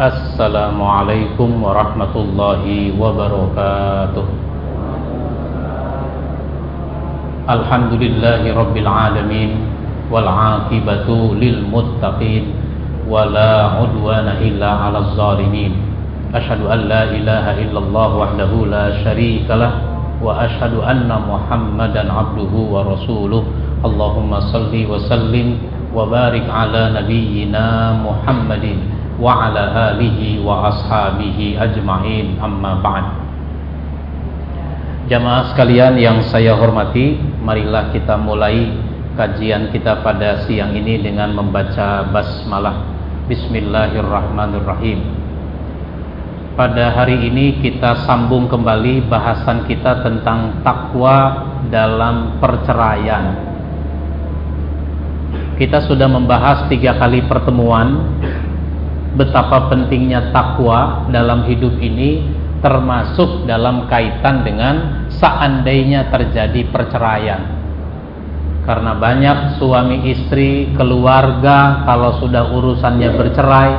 السلام عليكم ورحمة الله وبركاته. الحمد لله رب العالمين والعاقبة للمتقين ولا عدوان إلا على الظالمين. أشهد أن لا إله إلا الله وحده لا شريك له وأشهد أن محمدا عبده ورسوله. اللهم صل وسلم وبارك على نبينا محمد wa ala alihi wa ashabihi ajma'in. Amma ba'd. Jamaah sekalian yang saya hormati Marilah kita mulai kajian kita pada siang ini dengan membaca basmalah. Bismillahirrahmanirrahim. Pada hari ini kita sambung kembali bahasan kita tentang takwa dalam perceraian. Kita sudah membahas tiga kali pertemuan betapa pentingnya takwa dalam hidup ini termasuk dalam kaitan dengan seandainya terjadi perceraian. Karena banyak suami istri, keluarga kalau sudah urusannya bercerai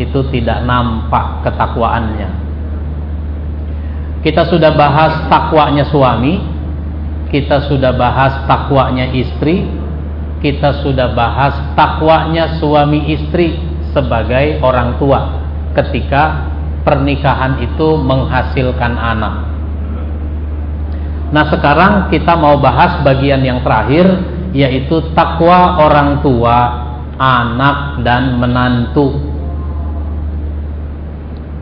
itu tidak nampak ketakwaannya. Kita sudah bahas takwanya suami, kita sudah bahas takwanya istri, kita sudah bahas takwanya suami istri sebagai orang tua ketika pernikahan itu menghasilkan anak. Nah, sekarang kita mau bahas bagian yang terakhir yaitu takwa orang tua, anak dan menantu.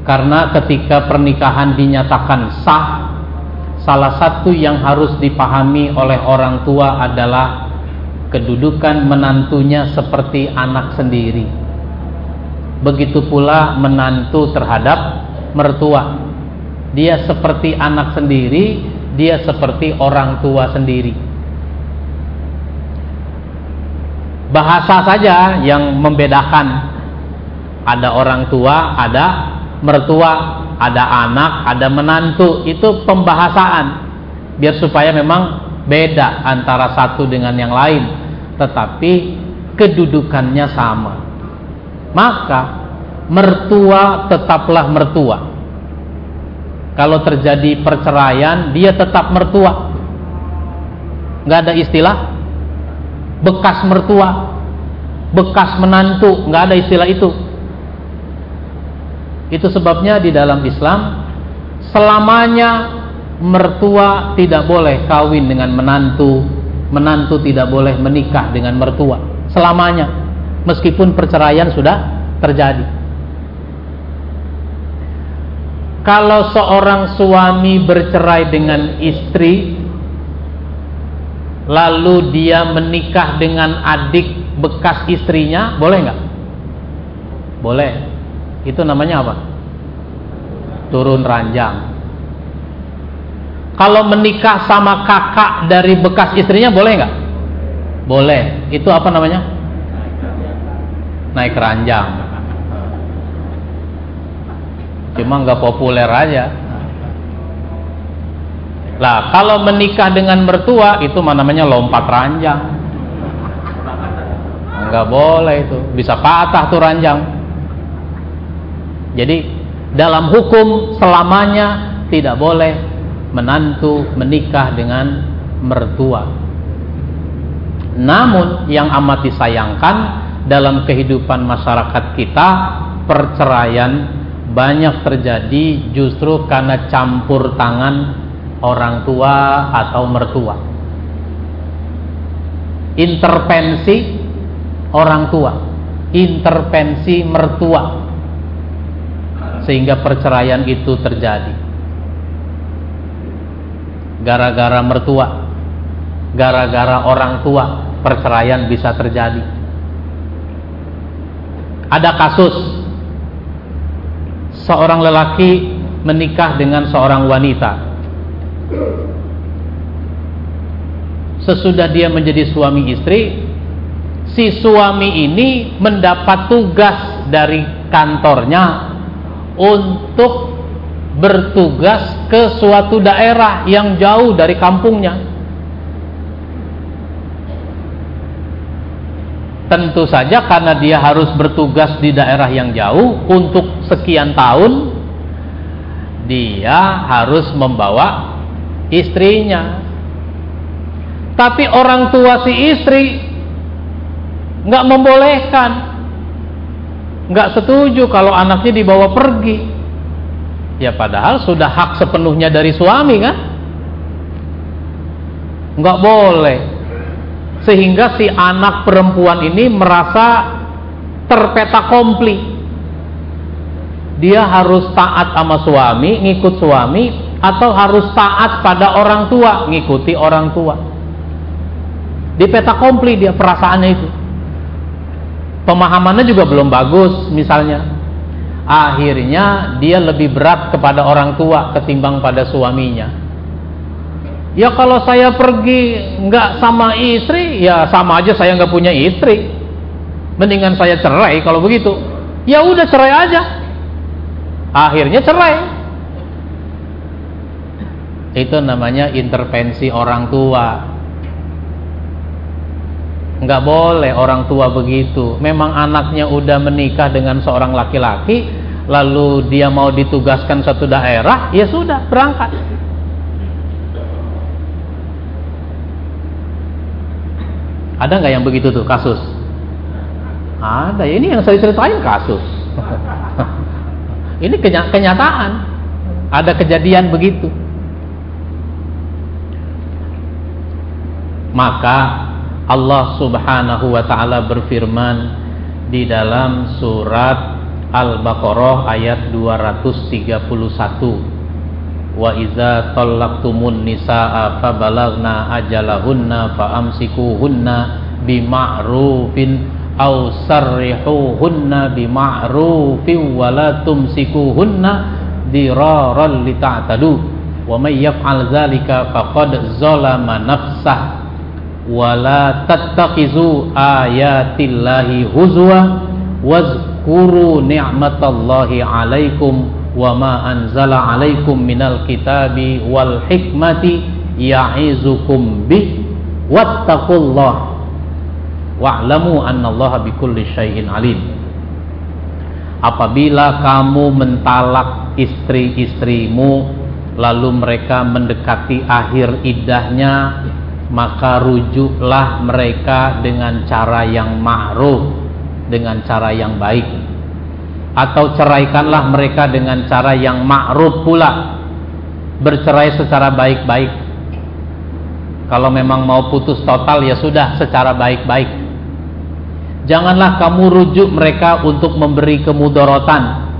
Karena ketika pernikahan dinyatakan sah, salah satu yang harus dipahami oleh orang tua adalah kedudukan menantunya seperti anak sendiri begitu pula menantu terhadap mertua. Dia seperti anak sendiri, dia seperti orang tua sendiri. Bahasa saja yang membedakan. Ada orang tua, ada mertua, ada anak, ada menantu. Itu pembahasaan. Biar supaya memang beda antara satu dengan yang lain. Tetapi kedudukannya sama maka mertua tetaplah mertua. Kalau terjadi perceraian, dia tetap mertua. Nggak ada istilah bekas mertua, bekas menantu, nggak ada istilah itu. Itu sebabnya di dalam Islam selamanya mertua tidak boleh kawin dengan menantu, menantu tidak boleh menikah dengan mertua selamanya meskipun perceraian sudah terjadi. Kalau seorang suami bercerai dengan istri, lalu dia menikah dengan adik bekas istrinya, boleh nggak? Boleh. Itu namanya apa? Turun ranjang. Kalau menikah sama kakak dari bekas istrinya, boleh nggak? Boleh. Itu apa namanya? Naik ranjang cuma nggak populer aja. Lah kalau menikah dengan mertua itu namanya lompat ranjang. Nggak boleh itu. Bisa patah tuh ranjang. Jadi dalam hukum selamanya tidak boleh menantu menikah dengan mertua. Namun yang amat disayangkan dalam kehidupan masyarakat kita perceraian banyak terjadi justru karena campur tangan orang tua atau mertua. Intervensi orang tua, intervensi mertua. Sehingga perceraian itu terjadi. Gara-gara mertua, gara-gara orang tua, perceraian bisa terjadi ada kasus seorang lelaki menikah dengan seorang wanita. Sesudah dia menjadi suami istri, si suami ini mendapat tugas dari kantornya untuk bertugas ke suatu daerah yang jauh dari kampungnya. Tentu saja karena dia harus bertugas di daerah yang jauh untuk sekian tahun dia harus membawa istrinya. Tapi orang tua si istri nggak membolehkan nggak setuju kalau anaknya dibawa pergi. Ya padahal sudah hak sepenuhnya dari suami kan? Nggak boleh sehingga si anak perempuan ini merasa terpeta kompli dia harus taat sama suami ngikut suami atau harus taat pada orang tua ngikuti orang tua. Di peta kompli dia perasaannya itu. Pemahamannya juga belum bagus misalnya. Akhirnya dia lebih berat kepada orang tua ketimbang pada suaminya Ya kalau saya pergi nggak sama istri, ya sama aja saya nggak punya istri. Mendingan saya cerai kalau begitu. Ya udah cerai aja. Akhirnya cerai. Itu namanya intervensi orang tua. Nggak boleh orang tua begitu. Memang anaknya udah menikah dengan seorang laki-laki, lalu dia mau ditugaskan satu daerah, ya sudah berangkat Ada nggak yang begitu tuh kasus? Ada. Ini yang saya ceritain kasus. ini kenyataan. Ada kejadian begitu. Maka Allah Subhanahu wa taala berfirman di dalam surat Al-Baqarah ayat 231 wa iza tallaqtumun nisaa fabalagna ajalahunna faamsikuhunna bima'rufin aw sarrihuhunna bima'rufin wa la tumsikuhunna diraran lita'tadu wa may yaf'al dzalika faqad zalama nafsah. Wa la tattakizu ayatillahi huzwa. Wazkuru ni'matallahi 'alaikum wa ma anzala alaikum minal kitabi wal hikmati ya'izukum bih wattaqullah. Wa'lamu annallaha bikulli syai'in alim. Apabila kamu mentalak istri-istrimu lalu mereka mendekati akhir idahnya maka rujuklah mereka dengan cara yang ma'ruf dengan cara yang baik atau ceraikanlah mereka dengan cara yang ma'ruf pula. Bercerai secara baik-baik. Kalau memang mau putus total ya sudah secara baik-baik. Janganlah kamu rujuk mereka untuk memberi kemudorotan.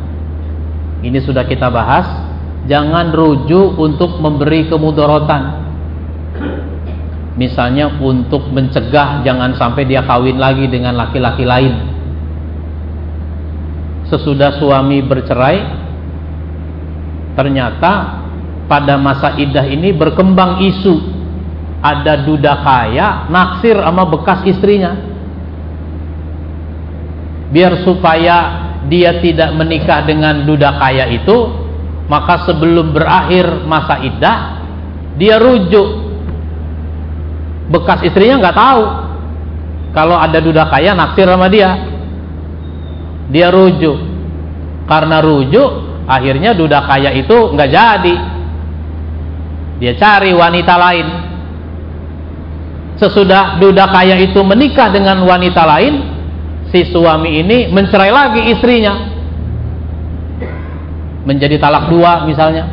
Ini sudah kita bahas. Jangan rujuk untuk memberi kemudorotan. Misalnya untuk mencegah jangan sampai dia kawin lagi dengan laki-laki lain sesudah suami bercerai ternyata pada masa idah ini berkembang isu. Ada duda kaya naksir sama bekas istrinya. Biar supaya dia tidak menikah dengan duda kaya itu maka sebelum berakhir masa idah dia rujuk. Bekas istrinya nggak tahu. Kalau ada duda kaya naksir sama dia dia rujuk. Karena rujuk akhirnya duda kaya itu nggak jadi. Dia cari wanita lain. Sesudah duda kaya itu menikah dengan wanita lain si suami ini mencerai lagi istrinya. Menjadi talak dua misalnya.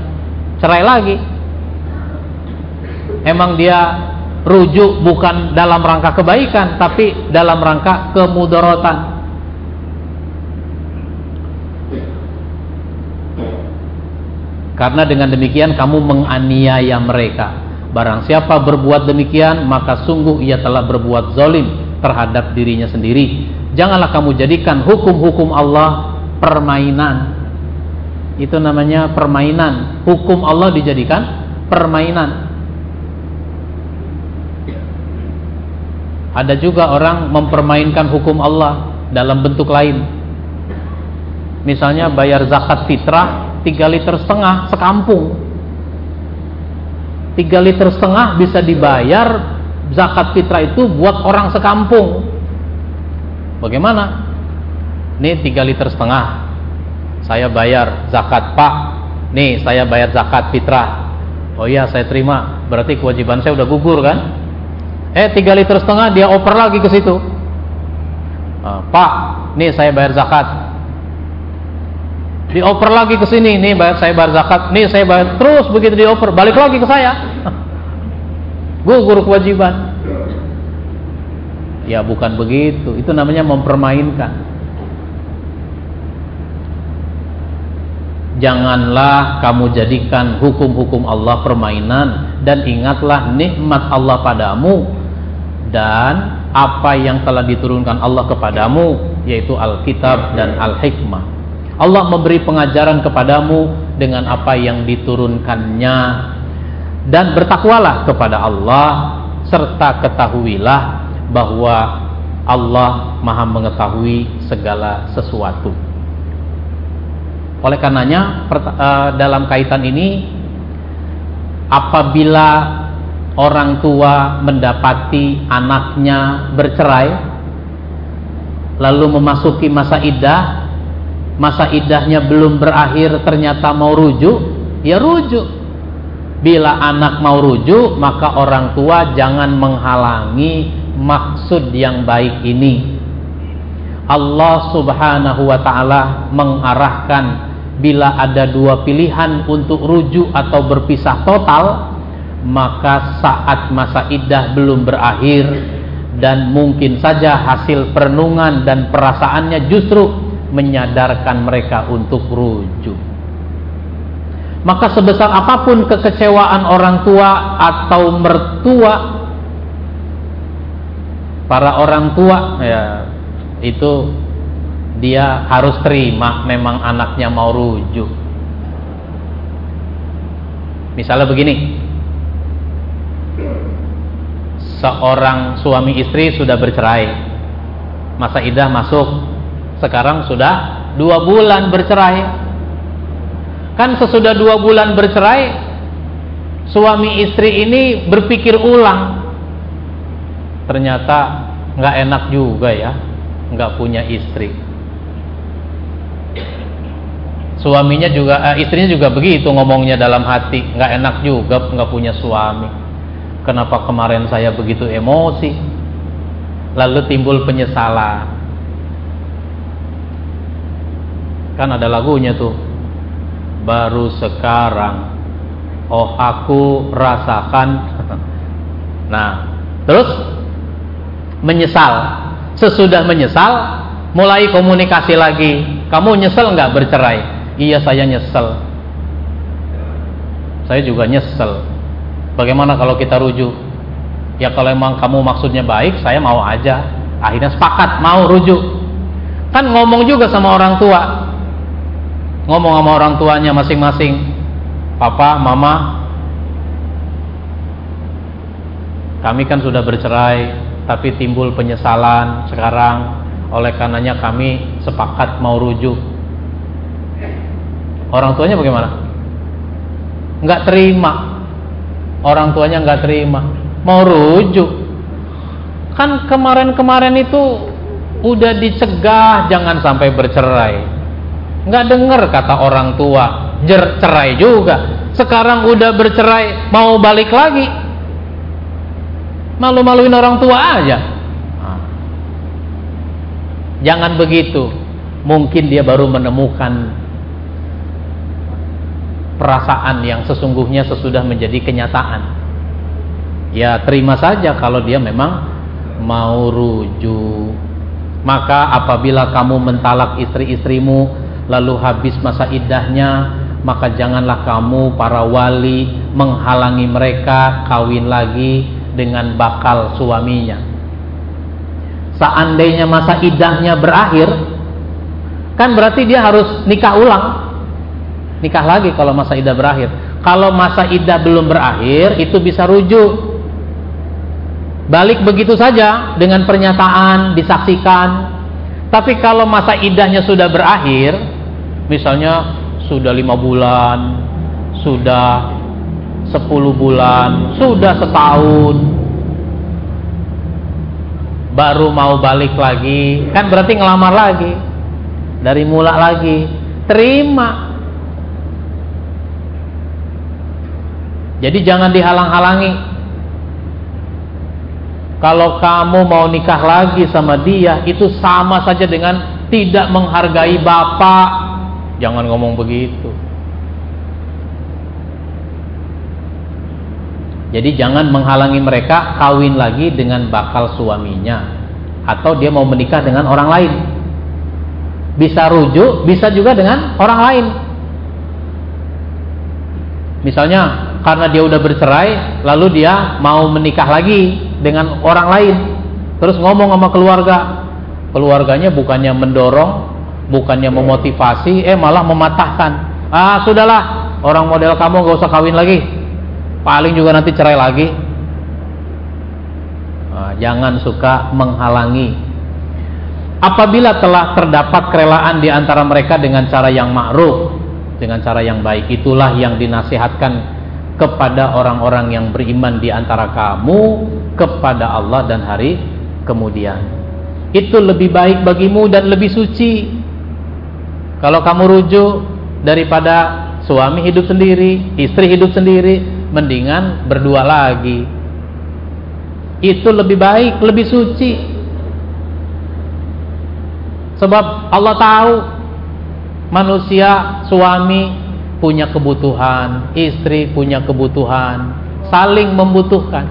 Cerai lagi. Emang dia rujuk bukan dalam rangka kebaikan tapi dalam rangka kemudorotan Karena dengan demikian kamu menganiaya mereka. Barang siapa berbuat demikian, maka sungguh ia telah berbuat zalim terhadap dirinya sendiri. Janganlah kamu jadikan hukum-hukum Allah permainan. Itu namanya permainan. Hukum Allah dijadikan permainan. Ada juga orang mempermainkan hukum Allah dalam bentuk lain. Misalnya bayar zakat fitrah tiga liter setengah sekampung. Tiga liter setengah bisa dibayar zakat fitrah itu buat orang sekampung. Bagaimana? Ini tiga liter setengah. Saya bayar zakat pak. Nih saya bayar zakat fitrah. Oh iya saya terima. Berarti kewajiban saya udah gugur kan? Eh tiga liter setengah dia oper lagi ke situ. Uh, pak nih saya bayar zakat dioper lagi ke sini nih saya bayar zakat. Nih saya bayar. Terus begitu dioper balik lagi ke saya. Gugur kewajiban. Ya bukan begitu. Itu namanya mempermainkan. Janganlah kamu jadikan hukum-hukum Allah permainan dan ingatlah nikmat Allah padamu dan apa yang telah diturunkan Allah kepadamu yaitu Alkitab dan Al-Hikmah. Allah memberi pengajaran kepadamu dengan apa yang diturunkannya dan bertakwalah kepada Allah serta ketahuilah bahwa Allah Maha mengetahui segala sesuatu. Oleh karenanya eh, dalam kaitan ini apabila orang tua mendapati anaknya bercerai lalu memasuki masa idah masa idahnya belum berakhir ternyata mau rujuk ya rujuk. Bila anak mau rujuk maka orang tua jangan menghalangi maksud yang baik ini. Allah subhanahu wa ta'ala mengarahkan bila ada dua pilihan untuk rujuk atau berpisah total maka saat masa iddah belum berakhir dan mungkin saja hasil perenungan dan perasaannya justru menyadarkan mereka untuk rujuk. Maka sebesar apa pun kekecewaan orang tua atau mertua para orang tua ya itu dia harus terima memang anaknya mau rujuk. Misalnya begini seorang suami istri sudah bercerai masa idah masuk sekarang sudah dua bulan bercerai. Kan sesudah dua bulan bercerai suami istri ini berpikir ulang ternyata nggak enak juga ya nggak punya istri. Suaminya juga eh, istrinya juga begitu ngomongnya dalam hati nggak enak juga nggak punya suami. Kenapa kemarin saya begitu emosi? Lalu timbul penyesalan kan ada lagunya tuh. Baru sekarang. Oh aku rasakan. Nah terus? Menyesal. Sesudah menyesal mulai komunikasi lagi. Kamu nyesel nggak bercerai? Iya saya nyesel. Saya juga nyesel. Bagaimana kalau kita rujuk? Ya kalau emang kamu maksudnya baik Saya mau aja. Akhirnya sepakat mau rujuk. Kan ngomong juga sama orang tua Ngomong sama orang tuanya masing-masing Papa, mama Kami kan sudah bercerai Tapi timbul penyesalan sekarang Oleh karenanya kami sepakat mau rujuk Orang tuanya bagaimana? Enggak terima. Orang tuanya enggak terima. Mau rujuk. Kan kemarin-kemarin itu udah dicegah jangan sampai bercerai. Enggak dengar kata orang tua, jer cerai juga. Sekarang udah bercerai, mau balik lagi. Malu-maluin orang tua aja. Nah. Jangan begitu. Mungkin dia baru menemukan perasaan yang sesungguhnya sesudah menjadi kenyataan. Ya terima saja kalau dia memang mau rujuk. Maka apabila kamu mentalak istri-istrimu lalu habis masa iddahnya, maka janganlah kamu para wali menghalangi mereka kawin lagi dengan bakal suaminya. Seandainya masa iddahnya berakhir, kan berarti dia harus nikah ulang nikah lagi kalau masa idah berakhir. Kalau masa idah belum berakhir, itu bisa rujuk. Balik begitu saja dengan pernyataan disaksikan. Tapi kalau masa idahnya sudah berakhir, misalnya sudah lima bulan, sudah sepuluh bulan, sudah setahun, baru mau balik lagi, kan berarti ngelamar lagi. Dari mula lagi. Terima. Jadi jangan dihalang-halangi. Kalau kamu mau nikah lagi sama dia, itu sama saja dengan tidak menghargai bapak. Jangan ngomong begitu. Jadi jangan menghalangi mereka kawin lagi dengan bakal suaminya atau dia mau menikah dengan orang lain. Bisa rujuk, bisa juga dengan orang lain. Misalnya karena dia udah bercerai, lalu dia mau menikah lagi dengan orang lain. Terus ngomong sama keluarga. Keluarganya bukannya mendorong, bukannya memotivasi, eh malah mematahkan. Ah, sudahlah, orang model kamu gak usah kawin lagi. Paling juga nanti cerai lagi. Nah, jangan suka menghalangi. Apabila telah terdapat kerelaan di antara mereka dengan cara yang ma'ruf dengan cara yang baik itulah yang dinasihatkan kepada orang-orang yang beriman di antara kamu kepada Allah dan hari kemudian. Itu lebih baik bagimu dan lebih suci kalau kamu rujuk daripada suami hidup sendiri istri hidup sendiri mendingan berdua lagi. Itu lebih baik lebih suci. Sebab Allah tahu manusia suami punya kebutuhan istri punya kebutuhan saling membutuhkan.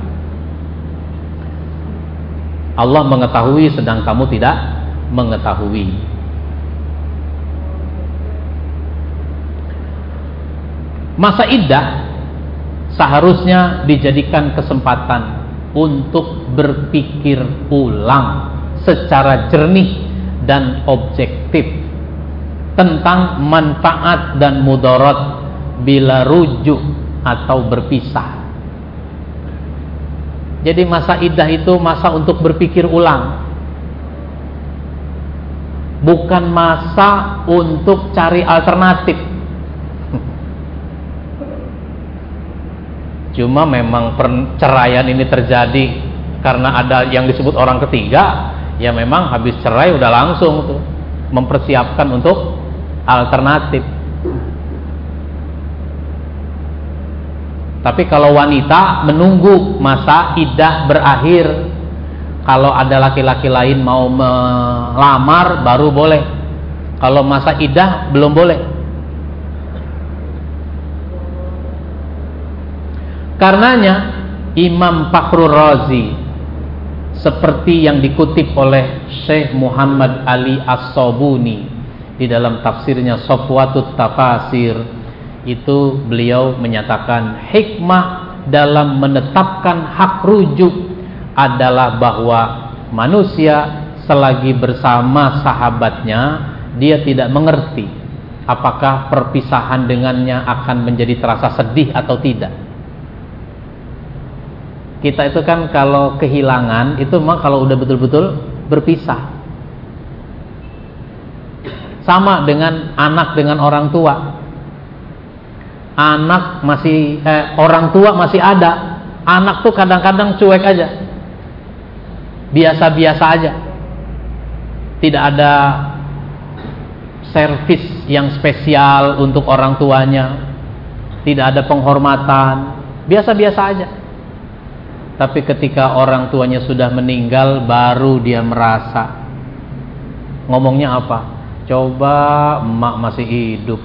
Allah mengetahui sedang kamu tidak mengetahui masa iddah seharusnya dijadikan kesempatan untuk berpikir ulang secara jernih dan objektif tentang manfaat dan mudarat bila rujuk atau berpisah. Jadi masa idah itu masa untuk berpikir ulang. Bukan masa untuk cari alternatif Cuma memang perceraian ini terjadi karena ada yang disebut orang ketiga, ya memang habis cerai udah langsung tuh mempersiapkan untuk alternatif. Tapi kalau wanita menunggu masa idah berakhir, kalau ada laki-laki lain mau melamar baru boleh. Kalau masa idah belum boleh. Karenanya Imam Fakhrul Razi seperti yang dikutip oleh Syekh Muhammad Ali As-Sobuni di dalam tafsirnya Sofwatut Tafasir itu beliau menyatakan hikmah dalam menetapkan hak rujuk adalah bahwa manusia selagi bersama sahabatnya dia tidak mengerti apakah perpisahan dengannya akan menjadi terasa sedih atau tidak kita itu kan kalau kehilangan itu memang kalau udah betul-betul berpisah. Sama dengan anak dengan orang tua. Anak masih eh, orang tua masih ada, anak tuh kadang-kadang cuek aja. Biasa-biasa aja. Tidak ada servis yang spesial untuk orang tuanya. Tidak ada penghormatan, biasa-biasa aja tapi ketika orang tuanya sudah meninggal baru dia merasa. Ngomongnya apa? Coba emak masih hidup.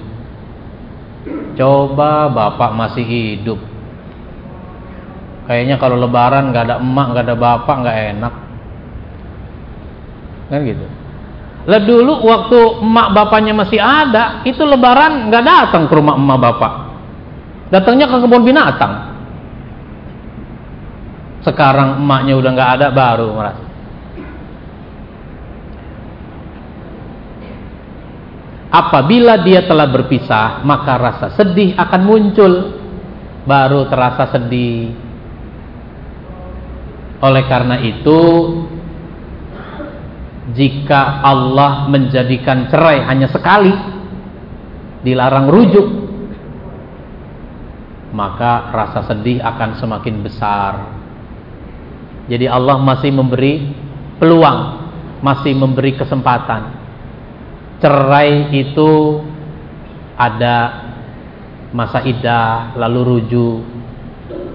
Coba bapak masih hidup. Kayaknya kalau lebaran nggak ada emak nggak ada bapak nggak enak. Kan gitu. Lah dulu waktu emak bapaknya masih ada itu lebaran nggak datang ke rumah emak bapak. Datangnya ke kebun binatang sekarang emaknya udah nggak ada baru merasa. Apabila dia telah berpisah maka rasa sedih akan muncul. Baru terasa sedih. Oleh karena itu jika Allah menjadikan cerai hanya sekali dilarang rujuk maka rasa sedih akan semakin besar jadi Allah masih memberi peluang, masih memberi kesempatan. Cerai itu ada masa idah, lalu rujuk.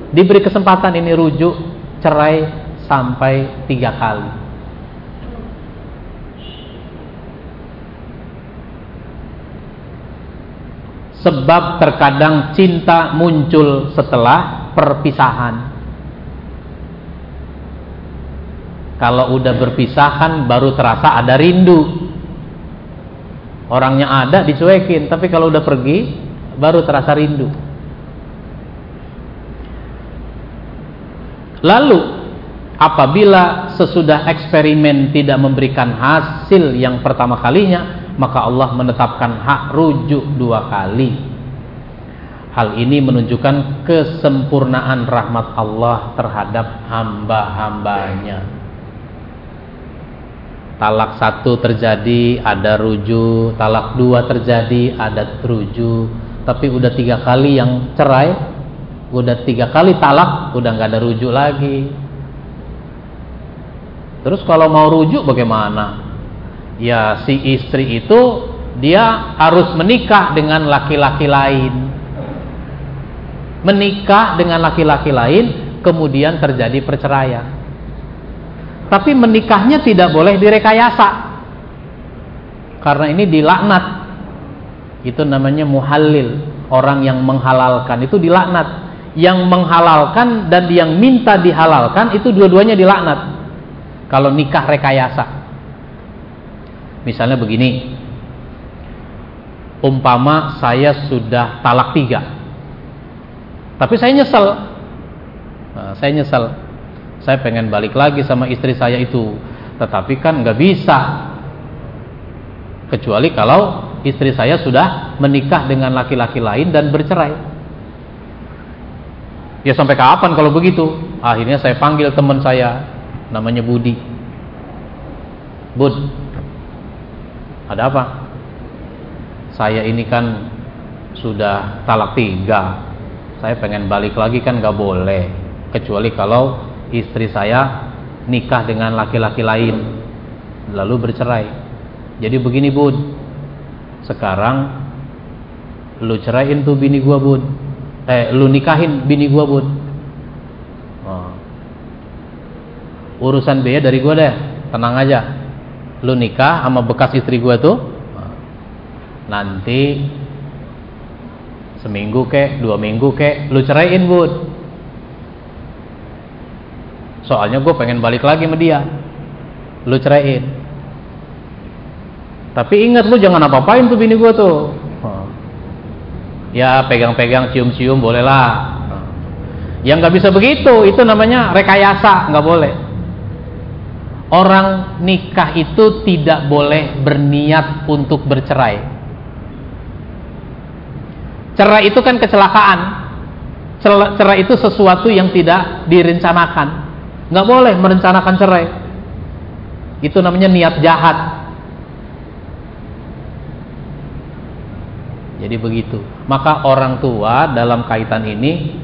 Diberi kesempatan ini rujuk, cerai sampai tiga kali. Sebab terkadang cinta muncul setelah perpisahan. Kalau udah berpisahan baru terasa ada rindu. Orangnya ada dicuekin, tapi kalau udah pergi baru terasa rindu. Lalu apabila sesudah eksperimen tidak memberikan hasil yang pertama kalinya, maka Allah menetapkan hak rujuk dua kali. Hal ini menunjukkan kesempurnaan rahmat Allah terhadap hamba-hambanya. Talak satu terjadi ada rujuk, talak dua terjadi ada rujuk, tapi udah tiga kali yang cerai, udah tiga kali talak, udah nggak ada rujuk lagi. Terus kalau mau rujuk bagaimana? ya si istri itu dia harus menikah dengan laki-laki lain menikah dengan laki-laki lain kemudian terjadi perceraian tapi menikahnya tidak boleh direkayasa. Karena ini dilaknat. Itu namanya muhalil orang yang menghalalkan. Itu dilaknat. Yang menghalalkan dan yang minta dihalalkan itu dua-duanya dilaknat. Kalau nikah rekayasa. Misalnya begini, umpama saya sudah talak tiga, tapi saya nyesel, nah, saya nyesel, saya pengen balik lagi sama istri saya itu, tetapi kan nggak bisa, kecuali kalau istri saya sudah menikah dengan laki-laki lain dan bercerai. Ya sampai kapan kalau begitu? Akhirnya saya panggil teman saya, namanya Budi. Bud, ada apa? Saya ini kan sudah talak tiga. Saya pengen balik lagi kan gak boleh. Kecuali kalau istri saya nikah dengan laki-laki lain. Lalu bercerai. Jadi begini bud. Sekarang lu ceraiin tuh bini gua bud. Eh lu nikahin bini gua bud. Oh. Urusan biaya dari gua deh. Tenang aja lu nikah sama bekas istri gua tuh nanti seminggu kek dua minggu kek lu ceraiin bud soalnya gue pengen balik lagi sama dia. Lu ceraiin. Tapi ingat lu jangan apa-apain tuh bini gue tuh. Ya pegang-pegang cium-cium boleh lah. Yang nggak bisa begitu. Itu namanya rekayasa nggak boleh. Orang nikah itu tidak boleh berniat untuk bercerai. Cerai itu kan kecelakaan. Cerai itu sesuatu yang tidak direncanakan. Nggak boleh merencanakan cerai. Itu namanya niat jahat. Jadi begitu. Maka orang tua dalam kaitan ini,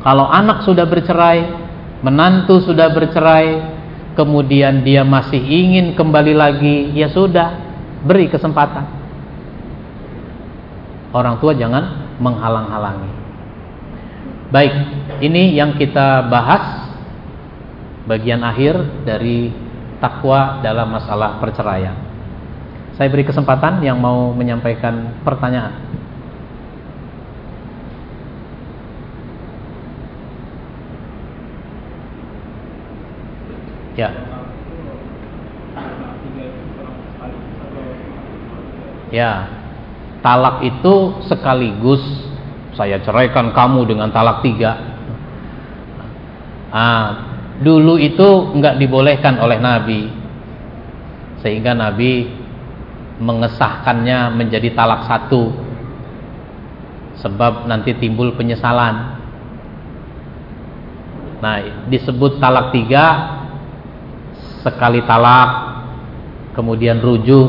kalau anak sudah bercerai, menantu sudah bercerai, kemudian dia masih ingin kembali lagi, ya sudah, beri kesempatan. Orang tua jangan menghalang-halangi. Baik, ini yang kita bahas bagian akhir dari takwa dalam masalah perceraian. Saya beri kesempatan yang mau menyampaikan pertanyaan. Ya. Ya. Talak itu sekaligus saya ceraikan kamu dengan talak tiga. Ah, dulu itu nggak dibolehkan oleh Nabi, sehingga Nabi mengesahkannya menjadi talak satu, sebab nanti timbul penyesalan. Nah, disebut talak tiga sekali talak, kemudian rujuk,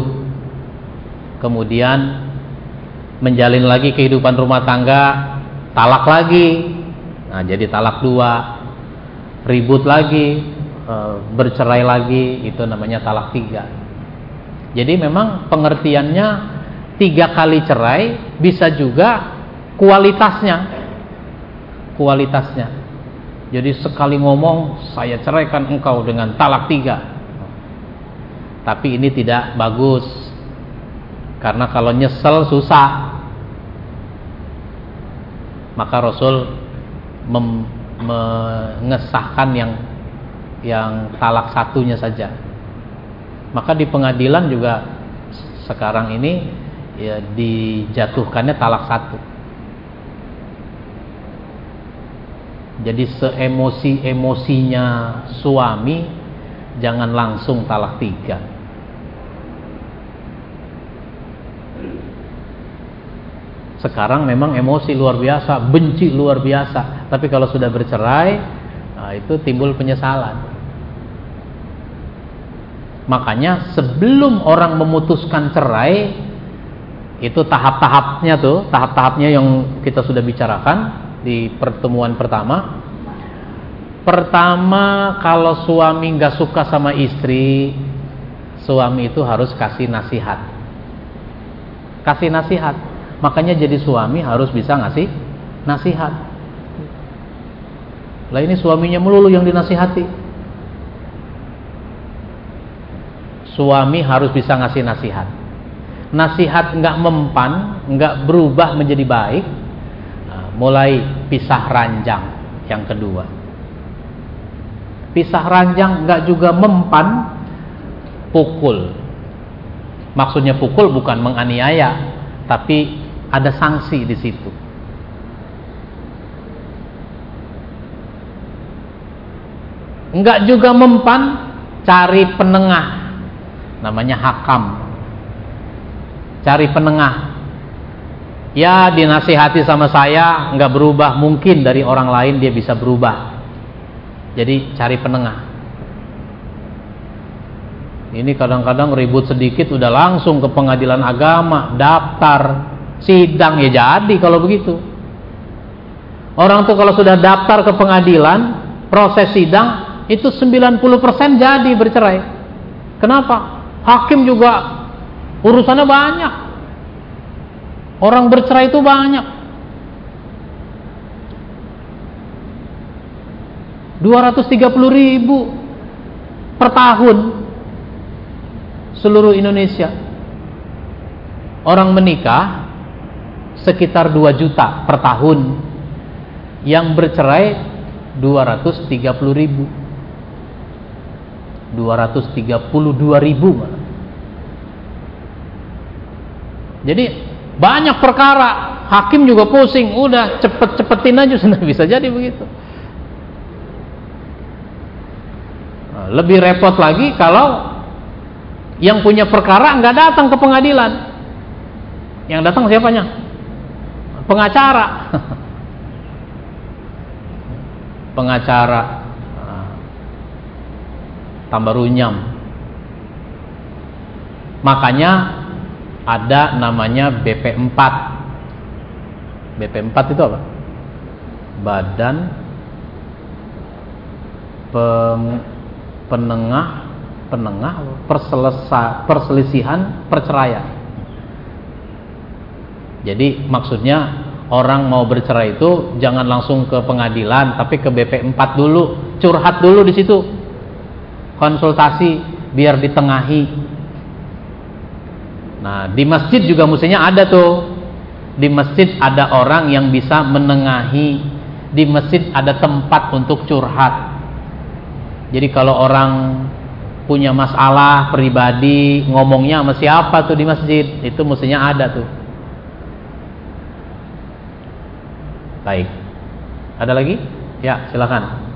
kemudian menjalin lagi kehidupan rumah tangga, talak lagi. Nah, jadi talak dua. Ribut lagi, e, bercerai lagi itu namanya talak tiga. Jadi memang pengertiannya tiga kali cerai bisa juga kualitasnya kualitasnya. Jadi sekali ngomong saya ceraikan engkau dengan talak tiga. Tapi ini tidak bagus. Karena kalau nyesel susah. Maka Rasul mengesahkan yang yang talak satunya saja. Maka di pengadilan juga sekarang ini ya dijatuhkannya talak satu. Jadi seemosi-emosinya suami jangan langsung talak tiga. Sekarang memang emosi luar biasa, benci luar biasa. Tapi kalau sudah bercerai, nah itu timbul penyesalan. Makanya sebelum orang memutuskan cerai, itu tahap-tahapnya tuh, tahap-tahapnya yang kita sudah bicarakan di pertemuan pertama. Pertama, kalau suami nggak suka sama istri, suami itu harus kasih nasihat. Kasih nasihat. Makanya jadi suami harus bisa ngasih nasihat. Lah ini suaminya melulu yang dinasihati. Suami harus bisa ngasih nasihat. Nasihat nggak mempan, nggak berubah menjadi baik, mulai pisah ranjang yang kedua. Pisah ranjang nggak juga mempan pukul. Maksudnya pukul bukan menganiaya, tapi ada sanksi di situ. Enggak juga mempan cari penengah. Namanya hakam. Cari penengah. Ya dinasihati sama saya nggak berubah. Mungkin dari orang lain dia bisa berubah. Jadi cari penengah. Ini kadang-kadang ribut sedikit udah langsung ke pengadilan agama daftar. Sidang ya jadi kalau begitu. Orang tuh kalau sudah daftar ke pengadilan proses sidang itu 90% jadi bercerai kenapa hakim juga urusannya banyak Orang bercerai itu banyak. 230 ribu per tahun seluruh Indonesia. Orang menikah sekitar 2 juta per tahun. Yang bercerai 230 ribu. 232 ribu Jadi banyak perkara, hakim juga pusing, udah cepet-cepetin aja sudah bisa jadi begitu. Nah, lebih repot lagi kalau yang punya perkara nggak datang ke pengadilan. Yang datang siapanya? Pengacara. Pengacara. Tambah runyam. Makanya ada namanya BP4 BP4 itu apa? Badan peng, penengah penengah perselesa, perselisihan perceraian. Jadi maksudnya orang mau bercerai itu jangan langsung ke pengadilan tapi ke BP4 dulu, curhat dulu di situ. Konsultasi biar ditengahi Nah, di masjid juga mestinya ada tuh. Di masjid ada orang yang bisa menengahi. Di masjid ada tempat untuk curhat. Jadi kalau orang punya masalah pribadi, ngomongnya sama siapa tuh di masjid? Itu mestinya ada tuh. Baik. Ada lagi? Ya, silakan.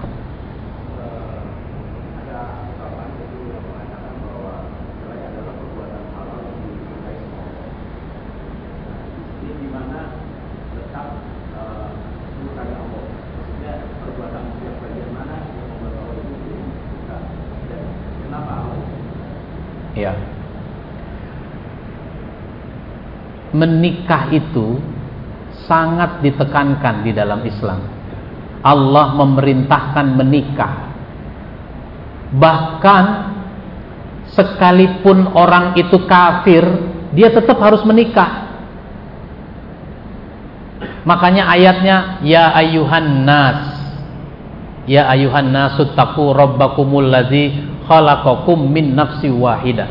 Menikah itu sangat ditekankan di dalam Islam. Allah memerintahkan menikah Bahkan sekalipun orang itu kafir, dia tetap harus menikah. Makanya ayatnya ya ayuhan nas. Ya ayuhan nasuttaqu rabbakumul ladzi khalaqakum min nafsi wahidah.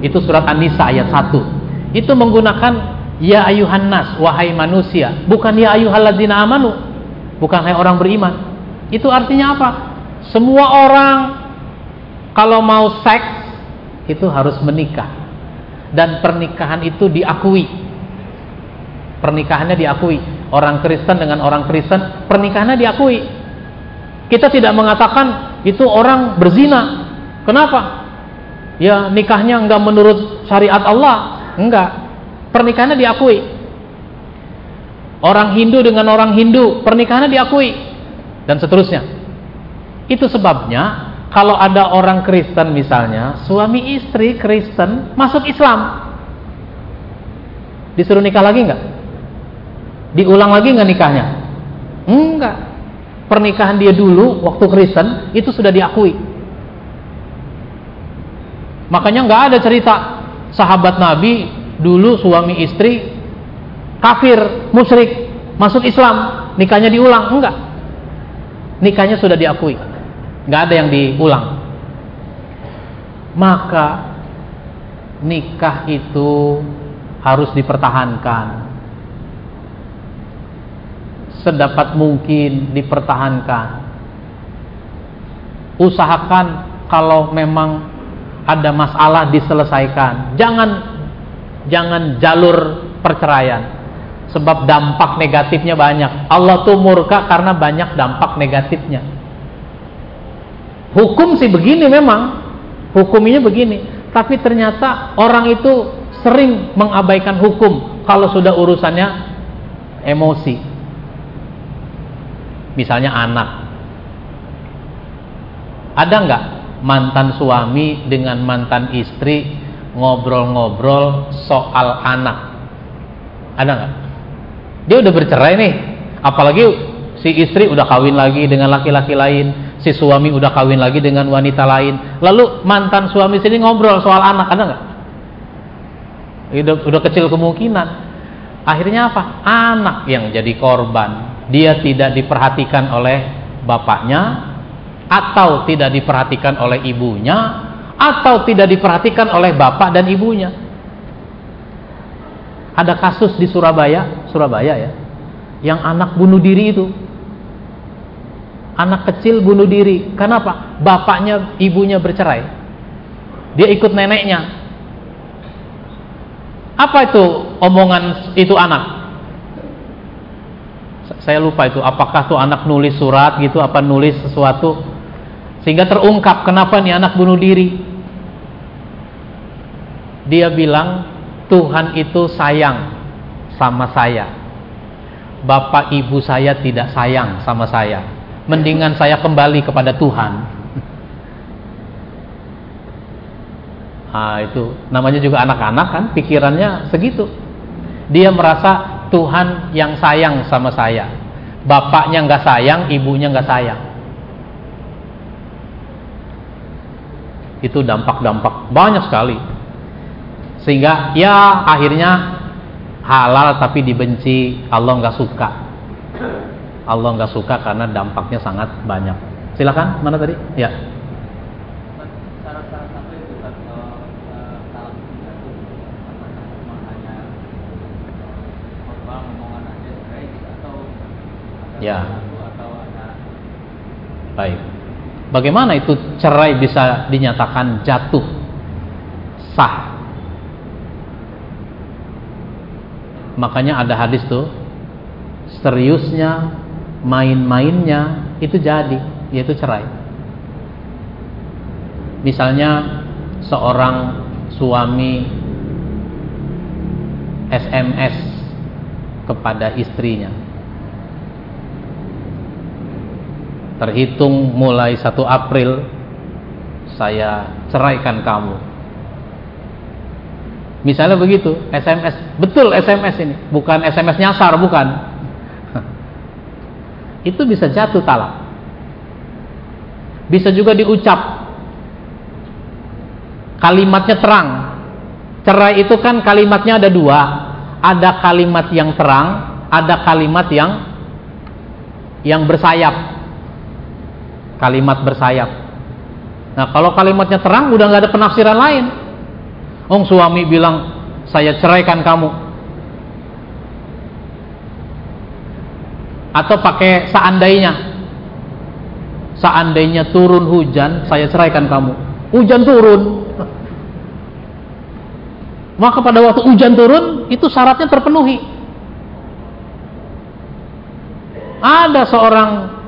Itu surat An-Nisa ayat 1. Itu menggunakan ya ayuhan nas, wahai manusia, bukan ya ayyuhalladzina amanu. Bukan hai orang beriman. Itu artinya apa? Semua orang kalau mau seks itu harus menikah. Dan pernikahan itu diakui. Pernikahannya diakui. Orang Kristen dengan orang Kristen, pernikahannya diakui. Kita tidak mengatakan itu orang berzina. Kenapa? Ya nikahnya enggak menurut syariat Allah. Enggak. Pernikahannya diakui. Orang Hindu dengan orang Hindu, pernikahannya diakui. Dan seterusnya. Itu sebabnya kalau ada orang Kristen misalnya, suami istri Kristen masuk Islam, disuruh nikah lagi nggak? Diulang lagi nggak nikahnya? Enggak. Pernikahan dia dulu waktu Kristen itu sudah diakui. Makanya nggak ada cerita sahabat Nabi dulu suami istri kafir, musyrik, masuk Islam, nikahnya diulang, enggak. Nikahnya sudah diakui. Nggak ada yang diulang. Maka nikah itu harus dipertahankan. Sedapat mungkin dipertahankan. Usahakan kalau memang ada masalah diselesaikan jangan jangan jalur perceraian sebab dampak negatifnya banyak Allah tuh murka karena banyak dampak negatifnya Hukum sih begini memang, hukumnya begini. Tapi ternyata orang itu sering mengabaikan hukum kalau sudah urusannya emosi. Misalnya anak. Ada nggak mantan suami dengan mantan istri ngobrol-ngobrol soal anak? Ada nggak? Dia udah bercerai nih, apalagi si istri udah kawin lagi dengan laki-laki lain si suami udah kawin lagi dengan wanita lain. Lalu mantan suami sini ngobrol soal anak ada nggak? Udah, udah kecil kemungkinan. Akhirnya apa? Anak yang jadi korban. Dia tidak diperhatikan oleh bapaknya atau tidak diperhatikan oleh ibunya atau tidak diperhatikan oleh bapak dan ibunya ada kasus di Surabaya Surabaya ya yang anak bunuh diri itu anak kecil bunuh diri. Kenapa? Bapaknya, ibunya bercerai. Dia ikut neneknya. Apa itu omongan itu anak? Saya lupa itu. Apakah tuh anak nulis surat gitu, apa nulis sesuatu sehingga terungkap kenapa nih anak bunuh diri? Dia bilang Tuhan itu sayang sama saya. Bapak ibu saya tidak sayang sama saya mendingan saya kembali kepada Tuhan. Ah itu namanya juga anak-anak kan pikirannya segitu. Dia merasa Tuhan yang sayang sama saya. Bapaknya nggak sayang, ibunya nggak sayang. Itu dampak-dampak banyak sekali. Sehingga ya akhirnya halal tapi dibenci, Allah nggak suka. Allah nggak suka karena dampaknya sangat banyak. Silakan, mana tadi? Ya. Ya. Baik. Bagaimana itu cerai bisa dinyatakan jatuh? Sah? Makanya ada hadis tuh seriusnya main-mainnya itu jadi yaitu cerai. Misalnya seorang suami SMS kepada istrinya terhitung mulai 1 April saya ceraikan kamu misalnya begitu SMS betul SMS ini bukan SMS nyasar bukan itu bisa jatuh talak. Bisa juga diucap kalimatnya terang. Cerai itu kan kalimatnya ada dua. Ada kalimat yang terang, ada kalimat yang yang bersayap. Kalimat bersayap. Nah, kalau kalimatnya terang udah nggak ada penafsiran lain. Ong suami bilang, "Saya ceraikan kamu." Atau pakai seandainya. Seandainya turun hujan, saya ceraikan kamu. Hujan turun. Maka pada waktu hujan turun, itu syaratnya terpenuhi. Ada seorang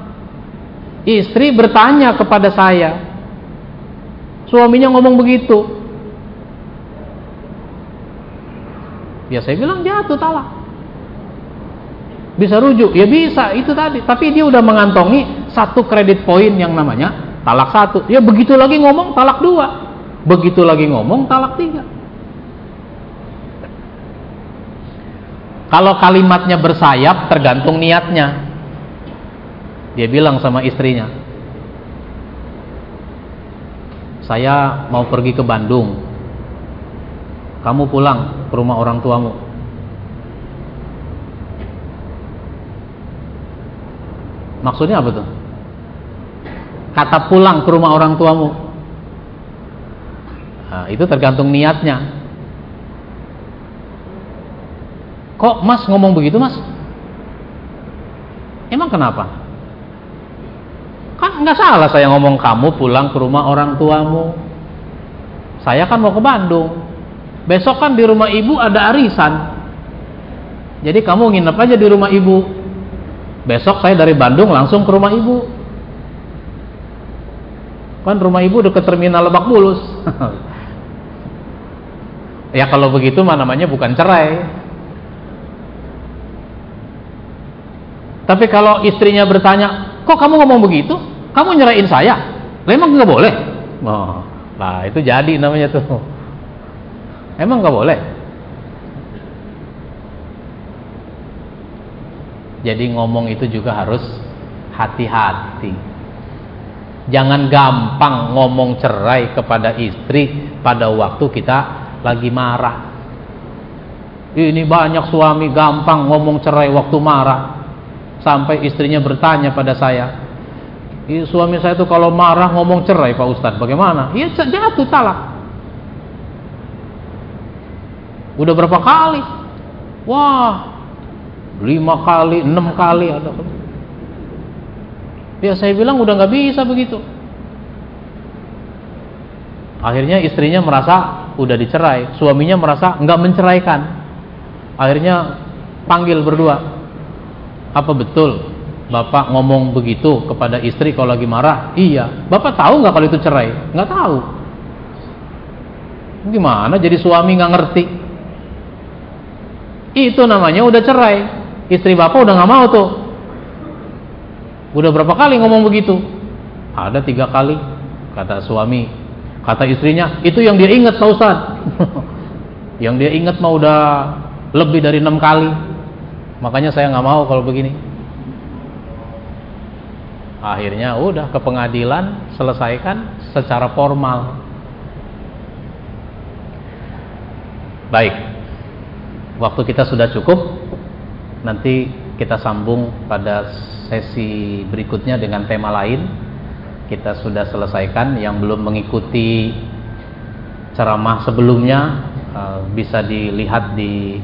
istri bertanya kepada saya, suaminya ngomong begitu. Ya saya bilang jatuh talak. Bisa rujuk, ya bisa itu tadi. Tapi dia udah mengantongi satu kredit poin yang namanya talak satu. Ya begitu lagi ngomong talak dua, begitu lagi ngomong talak tiga. Kalau kalimatnya bersayap tergantung niatnya. Dia bilang sama istrinya, saya mau pergi ke Bandung. Kamu pulang ke rumah orang tuamu. Maksudnya apa tuh? Kata pulang ke rumah orang tuamu. Nah, itu tergantung niatnya. Kok Mas ngomong begitu Mas? Emang kenapa? Kan nggak salah saya ngomong kamu pulang ke rumah orang tuamu. Saya kan mau ke Bandung. Besok kan di rumah ibu ada arisan. Jadi kamu nginep aja di rumah ibu. Besok saya dari Bandung langsung ke rumah ibu. Kan rumah ibu dekat terminal Lebak Bulus. ya kalau begitu mah namanya bukan cerai. Tapi kalau istrinya bertanya, kok kamu ngomong begitu? Kamu nyerahin saya? Lah emang nggak boleh? Oh, nah itu jadi namanya tuh. Emang nggak boleh? Jadi ngomong itu juga harus hati-hati. Jangan gampang ngomong cerai kepada istri pada waktu kita lagi marah. Ini banyak suami gampang ngomong cerai waktu marah sampai istrinya bertanya pada saya suami saya itu kalau marah ngomong cerai Pak Ustadz. Bagaimana? Ya jatuh talak udah berapa kali? Wah lima kali enam kali ada. Ya saya bilang udah nggak bisa begitu. Akhirnya istrinya merasa udah dicerai. Suaminya merasa nggak menceraikan. Akhirnya panggil berdua. Apa betul Bapak ngomong begitu kepada istri kalau lagi marah? Iya. Bapak tahu nggak kalau itu cerai? Nggak tahu. Gimana jadi suami nggak ngerti? Itu namanya udah cerai. Istri bapak udah nggak mau tuh. Udah berapa kali ngomong begitu? Ada tiga kali. Kata suami. Kata istrinya, itu yang dia ingat Pak Ustaz. yang dia ingat mah udah lebih dari enam kali. Makanya saya nggak mau kalau begini. Akhirnya udah ke pengadilan selesaikan secara formal. Baik. Waktu kita sudah cukup. Nanti kita sambung pada sesi berikutnya dengan tema lain. Kita sudah selesaikan yang belum mengikuti ceramah sebelumnya eh, bisa dilihat di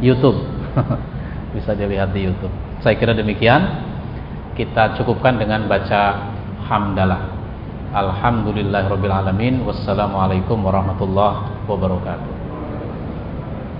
YouTube bisa dilihat di YouTube. Saya kira demikian. Kita cukupkan dengan baca hamdalah. Alhamdulillahirabbil alamin. Wassalamualaikum warahmatullahi wabarakatuh.